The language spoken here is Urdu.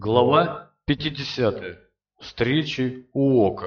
گلوا پچج استری اوک